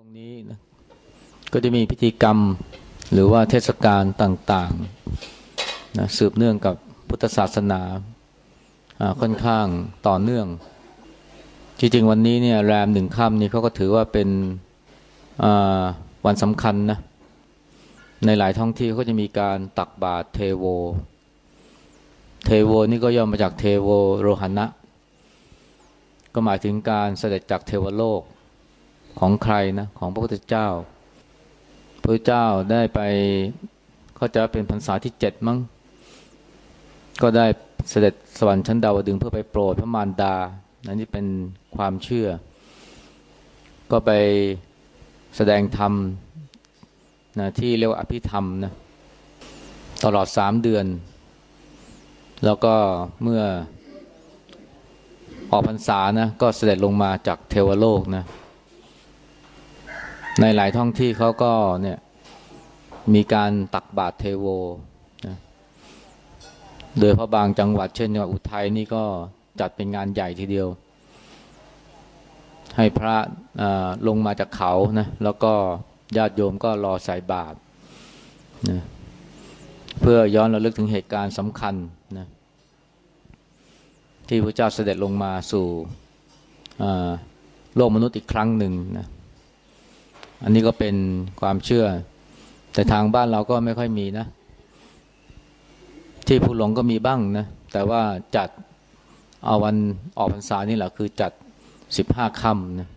ช่วงนี้นะก็จะมีพิธีกรรมหรือว่าเทศกาลต่างๆนะสืบเนื่องกับพุทธศาสนาค่อนข้างต่อเนื่อง จริงๆวันนี้เนี่ยแรมหนึ่งค่ำนี้เขาก็ถือว่าเป็นวันสำคัญนะในหลายท้องที่เขาจะมีการตักบาตรเทโว เทโวนี่ก็ย่อมาจากเทโวโรหณะก็หมายถึงการเสด็จจากเทวโลก ของใครนะของพระพุทธเจ้า พระเจ้าได้ไปเขาจะเป็นพรรษาที่เจ็ดมั้งก็ได้เสด็จสวรรค์ชั้นดาวดึงเพื่อไปโปรดพระมารดาอันนี้เป็นความเชื่อ ก็ไปแสดงธรรมนะที่เรียกว่าอภิธรรมนะตลอดสามเดือน แล้วก็เมื่อออกพรรษานะก็เสด็จลงมาจากเทวโลกนะ ในหลายท้องที่เขาก็เนี่ยมีการตักบาตรเทโวนะโดยพระบางจังหวัดเช่นจังหวัดอุทัยนี่ก็จัดเป็นงานใหญ่ทีเดียว ให้พระลงมาจากเขานะแล้วก็ญาติโยมก็รอใส่บาตรนะเพื่อย้อนระลึกถึงเหตุการณ์สำคัญนะที่พระเจ้าเสด็จลงมาสู่โลกมนุษย์อีกครั้งหนึ่งนะ อันนี้ก็เป็นความเชื่อ แต่ทางบ้านเราก็ไม่ค่อยมีนะ ที่ผู้หลงก็มีบ้างนะ แต่ว่าจัดเอาวันออกพรรษานี่แหละคือจัดสิบห้าค่ำนะ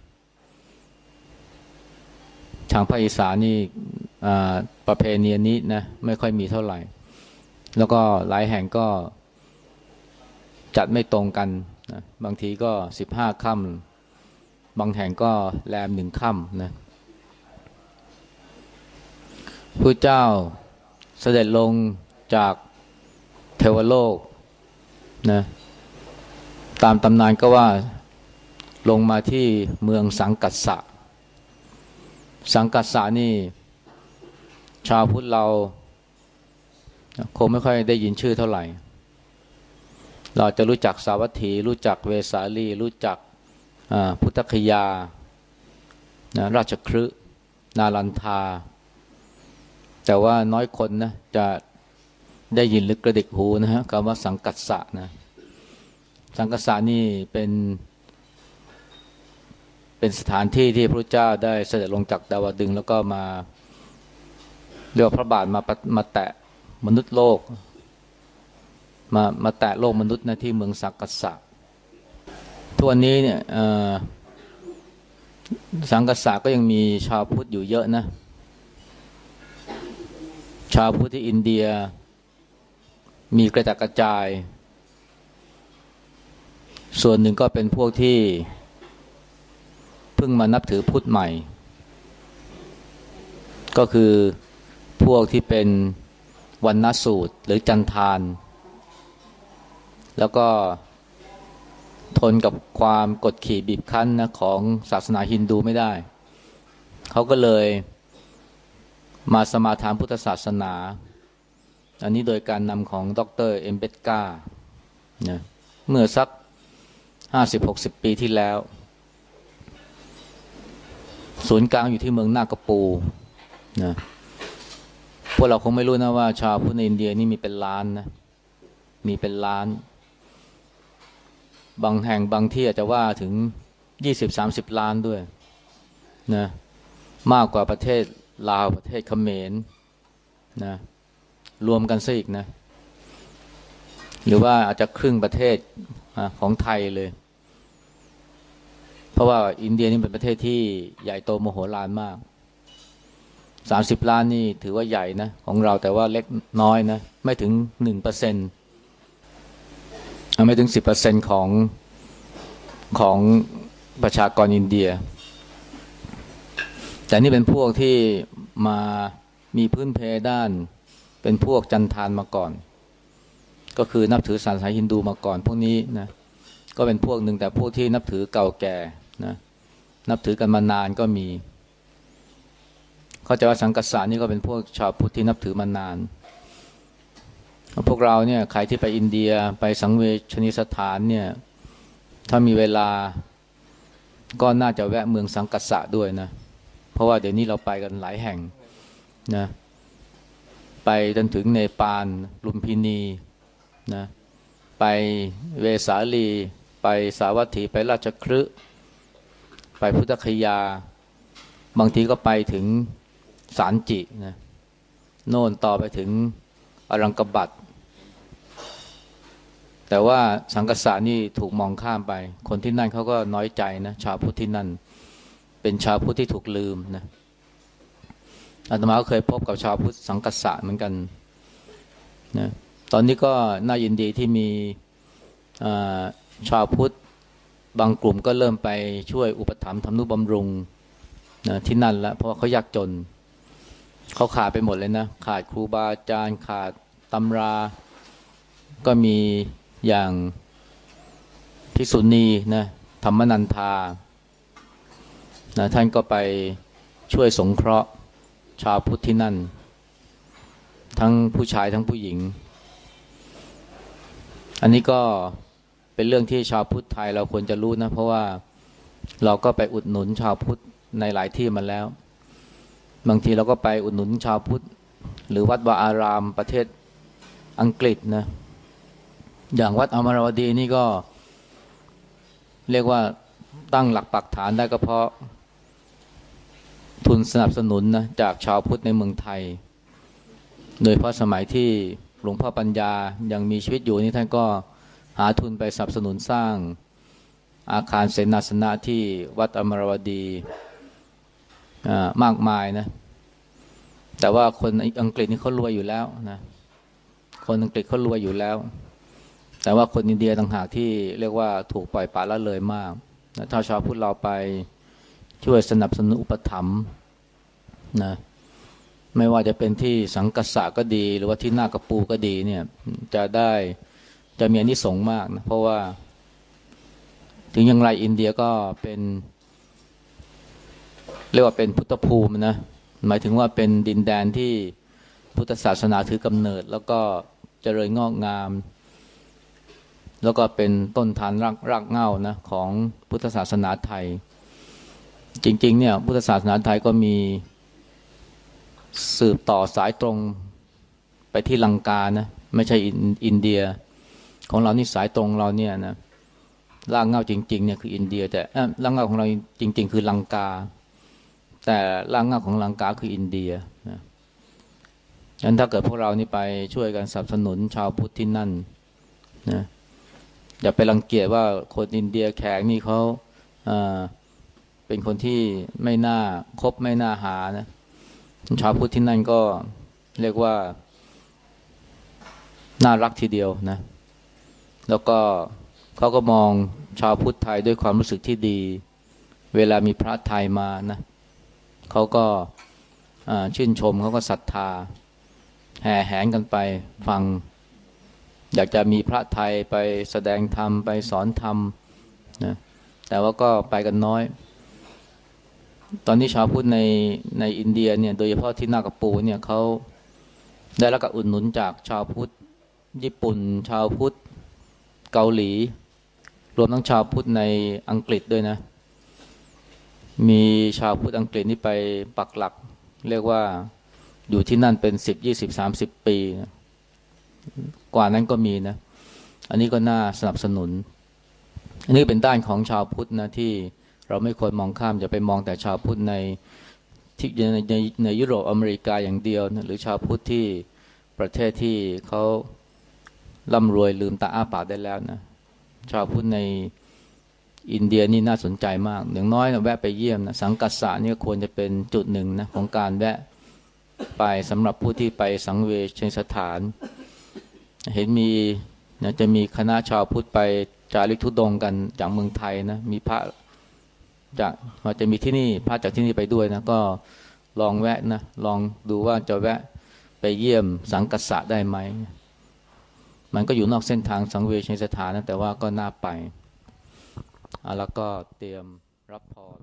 ทางภาคอีสานนี่ประเพณีนี้นะไม่ค่อยมีเท่าไหร่ แล้วก็หลายแห่งก็จัดไม่ตรงกันนะบางทีก็สิบห้าค่ำบางแห่งก็แรมหนึ่งค่ำนะ พระเจ้าเสด็จลงจากเทวโลกนะตามตำนานก็ว่าลงมาที่เมืองสังกัสสะ สังกัสสะนี่ ชาวพุทธเรา คงไม่ค่อยได้ยินชื่อเท่าไหร่ เราจะรู้จักสาวัตถี รู้จักเวสาลี รู้จักพุทธคยานะราชครืนาลันทา แต่ว่าน้อยคนนะจะได้ยินหรือกระดิกหูนะฮะคำว่าสังกัสสะนะ สังกัสสะนี่เป็น เป็นสถานที่ที่พระเจ้าได้เสด็จลงจากดาวดึง แล้วก็มาเรียกพระบาทมามาแตะมนุษย์โลก มามาแตะโลกมนุษย์นะที่เมืองสังกัสสะทุกวันนี้เนี่ยสังกัสสะก็ยังมีชาวพุทธอยู่เยอะนะาวพุทธที่อินเดีย มีกระจัดกระจาย ส่วนหนึ่งก็เป็นพวกที่เพิ่งมานับถือพุทธใหม่ ก็คือพวกที่เป็นวันนสูตรหรือจันทาน แล้วก็ทนกับความกดขี่บีบคั้นนะของศาสนาฮินดูไม่ได้ เขาก็เลย มาสมาทานพุทธศาสนา อันนี้โดยการนำของดรอัมเบดการ์นะเมื่อสักห้าสิบหกสิบปีที่แล้ว ศูนย์กลางอยู่ที่เมืองนาคปูร์นะพวกเราคงไม่รู้นะว่า ชาวพุทธในอินเดียนี่มีเป็นล้านนะ มีเป็นล้าน บางแห่งบางที่อาจจะว่าถึงยี่สิบสามสิบล้านด้วยนะมากกว่าประเทศ ลาวประเทศเขมรนะรวมกันซะอีกนะ หรือว่าอาจจะครึ่งประเทศอของไทยเลย เพราะว่าอินเดียนี่เป็นประเทศที่ใหญ่โตโมโหลานมากสามสิบล้านนี่ถือว่าใหญ่นะ ของเราแต่ว่าเล็กน้อยนะ ไม่ถึงหนึ่งเปอร์เซ็นต์ไม่ถึงสิบเปอร์เซ็นของของประชากรอินเดีย แต่นี่เป็นพวกที่ มามีพื้นเพด้าน เป็นพวกจันทานมาก่อน ก็คือนับถือศาสนาฮินดูมาก่อน พวกนี้นะก็เป็นพวกหนึ่งแต่พวกที่นับถือเก่าแก่นะนับถือกันมานานก็มี เขาจะว่าสังกัสสานี่ก็เป็นพวกชาวพุทธที่นับถือมานาน พวกเราเนี่ยใครที่ไปอินเดียไปสังเวชนิสถานเนี่ย ถ้ามีเวลาก็น่าจะแวะเมืองสังกัสสะด้วยนะเพราะว่าเดี๋ยวนี้เราไปกันหลายแห่งนะไปจนถึงเนปาลลุมพินีนะไปเวสาลี ไปสาวัตถีไปราชครืไปพุทธคยา บางทีก็ไปถึงสารจินะโน่นต่อไปถึงอรังกบัตแต่ว่าสังกษานี่ถูกมองข้ามไป คนที่นั่นเขาก็น้อยใจนะชาวพุทธที่นั่นเเป็นชาวพุทธที่ถูกลืมนะอาตมาก็เคยพบกับชาวพุทธสังกษาเหมือนกันนะตอนนี้ก็น่ายินดีที่มีชาวพุทธบางกลุ่มก็เริ่มไปช่วยอุปถัมภ์ทำนุบำรุงนะที่นั่นล้วเพราะว่าเขายากจน เขาขาดไปหมดเลยนะ ขาดครูบาอาจารย์ขาดตำรา ก็มีอย่างพิสุณีนะธรรมนันทา นะท่านก็ไปช่วยสงเคราะห์ชาวพุทธที่นั่น ทั้งผู้ชายทั้งผู้หญิง อันนี้ก็เป็นเรื่องที่ชาวพุทธไทยเราควรจะรู้นะ เพราะว่าเราก็ไปอุดหนุนชาวพุทธในหลายที่มาแล้ว บางทีเราก็ไปอุดหนุนชาวพุทธ หรือวัดวาอารามประเทศอังกฤษนะ อย่างวัดอมรวดีนี่ก็ เรียกว่าตั้งหลักปักฐานได้ก็เพราะ ทุนสนับสนุนนะจากชาวพุทธในเมืองไทย โดยเพราะสมัยที่หลวงพ่อปัญญายังมีชีวิตอยู่นี่ท่านก็หาทุนไปสนับสนุนสร้างอาคารเสนาสนะที่วัดอมรวดีมากมายนะ แต่ว่าคนอังกฤษนี่เขารวยอยู่แล้วนะ คนอังกฤษเขารวยอยู่แล้ว แต่ว่าคนอินเดียต่างหากที่เรียกว่าถูกปล่อยปละละเลยมากนะถ้าชาวพุทธเราไป ช่วยสนับสนุนอุปถัมภ์นะไม่ว่าจะเป็นที่สังกัสสะก็ดี หรือว่าที่หน้ากระปูก็ดีเนี่ย จะได้จะมีอนิสงส์มากนะเพราะว่า ถึงอย่างไรอินเดียก็เป็น เรียกว่าเป็นพุทธภูมินะหมายถึงว่าเป็นดินแดนที่พุทธศาสนาถือกำเนิด แล้วก็เจริญงอกงาม แล้วก็เป็นต้นฐานรากรากเง้านะของพุทธศาสนาไทย จริง ๆ เนี่ยพุทธศาสนาไทยก็มีสืบต่อสายตรงไปที่ลังกานะไม่ใช่อินเดีย ของเรานี่สายตรงเราเนี่ยนะรากเงาจริงๆเนี่ยคืออินเดีย แต่รากเงาของเราจริง ๆ คือลังกา แต่รากเงาของลังกาคืออินเดียนะงั้นถ้าเกิดพวกเรานี่ไปช่วยกันสนับสนุนชาวพุทธที่นั่นนะอย่าไปรังเกียจว่าคนอินเดียแขกนี่เขาอ่า เป็นคนที่ไม่น่าคบไม่น่าหานะชาวพุทธที่นั่นก็เรียกว่า น่ารักทีเดียวนะ แล้วก็เขาก็มองชาวพุทธไทยด้วยความรู้สึกที่ดี เวลามีพระไทยมานะเขาก็ชื่นชมเขาก็ศรัทธา แห่แหนกันไปฟัง อยากจะมีพระไทยไปแสดงธรรม ไปสอนธรรมนะแต่ว่าก็ไปกันน้อย ตอนนี้ชาวพุทธในในอินเดียเนี่ยโดยเฉพาะที่นากปูเนี่ยเขาได้รับการอุดหนุนจากชาวพุทธญี่ปุ่น ชาวพุทธเกาหลี รวมทั้งชาวพุทธในอังกฤษด้วยนะ มีชาวพุทธอังกฤษนี่ไปปักหลัก เรียกว่าอยู่ที่นั่นเป็นสิบยี่สิบสามสิบปีนะกว่านั้นก็มีนะ อันนี้ก็น่าสนับสนุน อันนี้เป็นด้านของชาวพุทธนะที่ เราไม่ควรมองข้ามจะไปมองแต่ชาวพุทธในที่ในในในยุโรปอเมริกาอย่างเดียวนะหรือชาวพุทธที่ประเทศที่เขาร่ำรวยลืมตาอ้าปากได้แล้วนะชาวพุทธในอินเดียนี่น่าสนใจมากอย่างน้อยนะแวะไปเยี่ยมนะสังกัสสะนี่ควรจะเป็นจุดหนึ่งนะของการแวะไปสำหรับผู้ที่ไปสังเวชสถาน เห็นมีนะจะมีคณะชาวพุทธไปจาริกทุดงกันจากเมืองไทยนะมีพระ จากอาจจะมีที่นี่พระจากที่นี่ไปด้วยนะก็ลองแวะนะลองดูว่าจะแวะไปเยี่ยมสังกัสสะได้ไหมมันก็อยู่นอกเส้นทางสังเวชสถานนะแต่ว่าก็น่าไปแล้วก็เตรียมรับพร